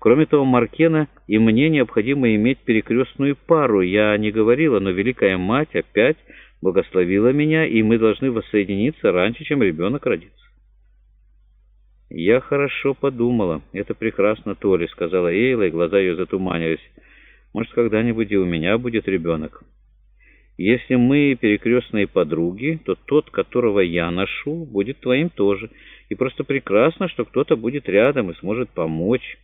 Кроме того, Маркена и мне необходимо иметь перекрестную пару. Я не говорила, но Великая Мать опять благословила меня, и мы должны воссоединиться раньше, чем ребенок родится. «Я хорошо подумала. Это прекрасно, Толи», — сказала Эйла, и глаза ее затуманились. «Может, когда-нибудь и у меня будет ребенок. Если мы перекрестные подруги, то тот, которого я ношу, будет твоим тоже. И просто прекрасно, что кто-то будет рядом и сможет помочь».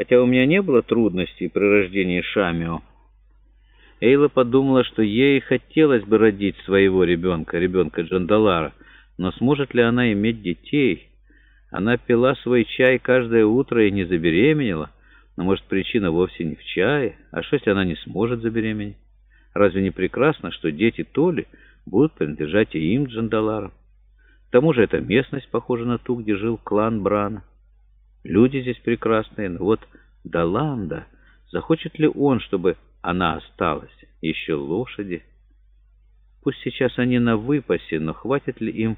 Хотя у меня не было трудностей при рождении Шамио, Эйла подумала, что ей хотелось бы родить своего ребенка, ребенка Джандалара, но сможет ли она иметь детей? Она пила свой чай каждое утро и не забеременела, но, может, причина вовсе не в чае, а что, если она не сможет забеременеть? Разве не прекрасно, что дети Толи будут принадлежать и им, Джандаларам? К тому же эта местность похожа на ту, где жил клан Брана. Люди здесь прекрасные, но вот Даланда, захочет ли он, чтобы она осталась? Еще лошади. Пусть сейчас они на выпасе, но хватит ли им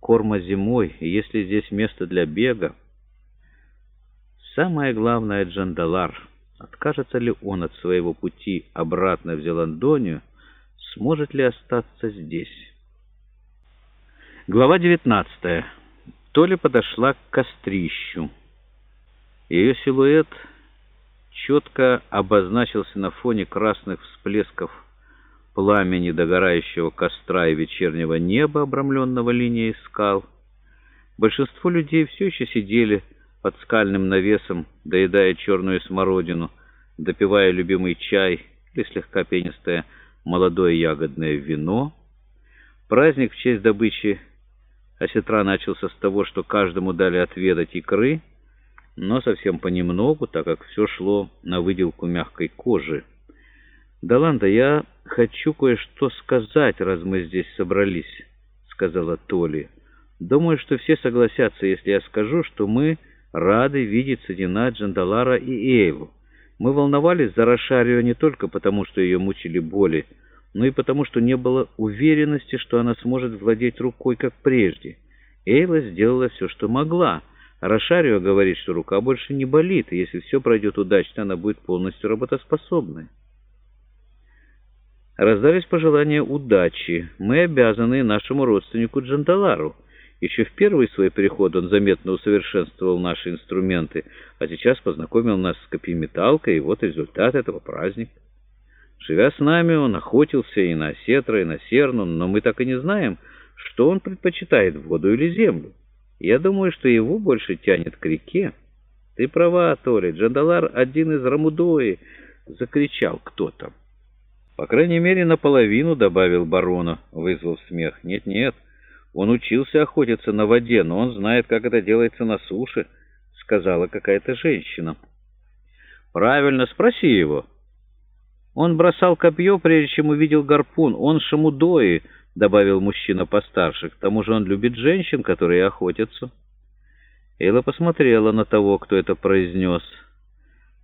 корма зимой, если здесь место для бега. Самое главное — Джандалар. Откажется ли он от своего пути обратно в Зеландонию, сможет ли остаться здесь? Глава 19. Толя подошла к кострищу. Ее силуэт четко обозначился на фоне красных всплесков пламени догорающего костра и вечернего неба, обрамленного линией скал. Большинство людей все еще сидели под скальным навесом, доедая черную смородину, допивая любимый чай или слегка пенистое молодое ягодное вино. Праздник в честь добычи осетра начался с того, что каждому дали отведать икры, но совсем понемногу, так как все шло на выделку мягкой кожи. «Даланда, я хочу кое-что сказать, раз мы здесь собрались», — сказала Толи. «Думаю, что все согласятся, если я скажу, что мы рады видеть Садина, Джандалара и Эйву. Мы волновались за Рошарио не только потому, что ее мучили боли, но и потому, что не было уверенности, что она сможет владеть рукой, как прежде. Эйла сделала все, что могла». Рошарио говорит, что рука больше не болит, и если все пройдет удачно, она будет полностью работоспособной. Раздались пожелания удачи. Мы обязаны нашему родственнику Джандалару. Еще в первый свой приход он заметно усовершенствовал наши инструменты, а сейчас познакомил нас с копьеметалкой, и вот результат этого праздника. Живя с нами, он охотился и на осетра, и на серну, но мы так и не знаем, что он предпочитает, воду или землю. Я думаю, что его больше тянет к реке. Ты права, Толи, Джандалар один из Рамудои, — закричал кто-то. По крайней мере, наполовину, — добавил барона, вызвав смех. Нет-нет, он учился охотиться на воде, но он знает, как это делается на суше, — сказала какая-то женщина. Правильно, спроси его. Он бросал копье, прежде чем увидел гарпун. Он шамудои, — добавил мужчина постарше. К тому же он любит женщин, которые охотятся. Эйла посмотрела на того, кто это произнес.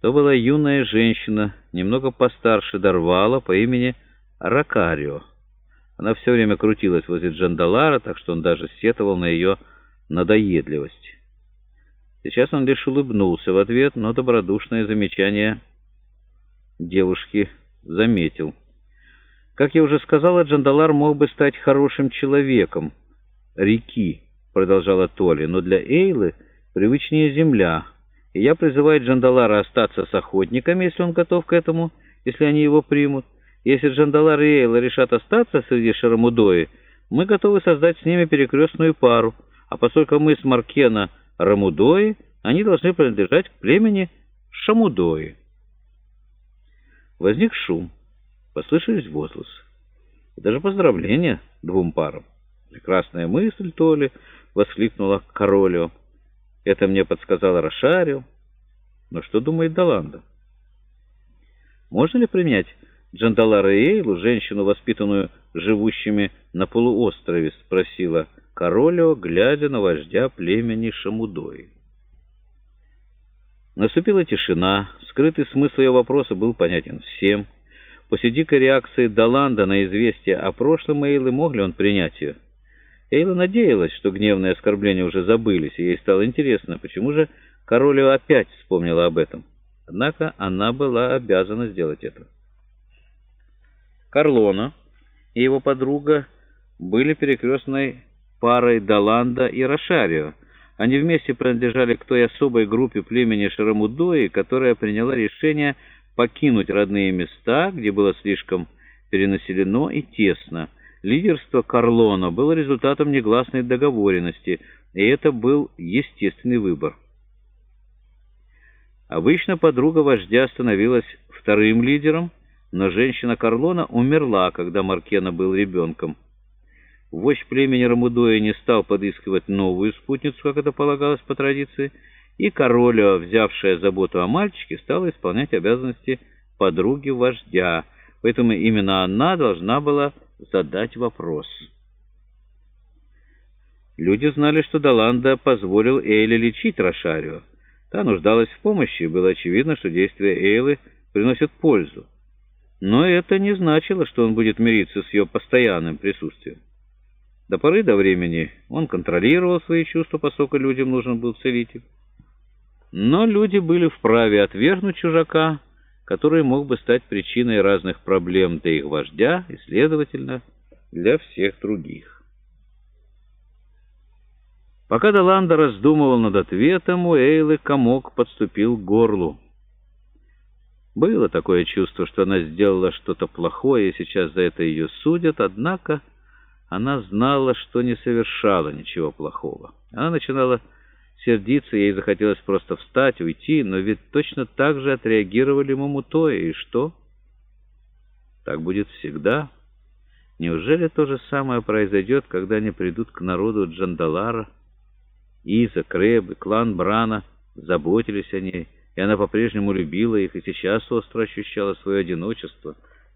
То была юная женщина, немного постарше Дарвала, по имени Ракарио. Она все время крутилась возле Джандалара, так что он даже сетовал на ее надоедливость. Сейчас он лишь улыбнулся в ответ, но добродушное замечание девушки заметил. Как я уже сказала, Джандалар мог бы стать хорошим человеком. «Реки», — продолжала Толи, — «но для Эйлы привычнее земля» и я призываю Джандалара остаться с охотниками, если он готов к этому, если они его примут. Если Джандалар и Эйла решат остаться среди Шарамудои, мы готовы создать с ними перекрестную пару, а поскольку мы с Маркена Рамудои, они должны принадлежать к племени Шамудои. Возник шум, послышались возгласы, даже поздравления двум парам. «Прекрасная мысль, то ли!» — воскликнула Королева. Это мне подсказал Рошарио. Но что думает Даланда? Можно ли принять Джандалара Эйлу, женщину, воспитанную живущими на полуострове, спросила Королео, глядя на вождя племени Шамудои. Наступила тишина. Скрытый смысл ее вопроса был понятен всем. После дикой реакции Даланда на известие о прошлом Эйлы мог ли он принять ее? Эйла надеялась, что гневные оскорбления уже забылись, и ей стало интересно, почему же Королева опять вспомнила об этом. Однако она была обязана сделать это. Карлона и его подруга были перекрестной парой Даланда и Рошарио. Они вместе принадлежали к той особой группе племени Шарамудои, которая приняла решение покинуть родные места, где было слишком перенаселено и тесно. Лидерство Карлона было результатом негласной договоренности, и это был естественный выбор. Обычно подруга вождя становилась вторым лидером, но женщина Карлона умерла, когда Маркена был ребенком. Вождь племени Рамудоя не стал подыскивать новую спутницу, как это полагалось по традиции, и Короля, взявшая заботу о мальчике, стала исполнять обязанности подруги вождя, поэтому именно она должна была задать вопрос. Люди знали, что Даланда позволил Эйле лечить Рошарио. Та нуждалась в помощи, и было очевидно, что действия Эйлы приносят пользу. Но это не значило, что он будет мириться с ее постоянным присутствием. До поры до времени он контролировал свои чувства, поскольку людям нужен был целитель. Но люди были вправе отвергнуть чужака, который мог бы стать причиной разных проблем для их вождя и, следовательно, для всех других. Пока Даланда раздумывал над ответом, у Эйлы комок подступил к горлу. Было такое чувство, что она сделала что-то плохое, и сейчас за это ее судят, однако она знала, что не совершала ничего плохого. Она начинала сердиться, ей захотелось просто встать, уйти, но ведь точно так же отреагировали Мамутоя, и что? Так будет всегда. Неужели то же самое произойдет, когда они придут к народу Джандалара? Иза, Крэб и клан Брана заботились о ней, и она по-прежнему любила их, и сейчас остро ощущала свое одиночество —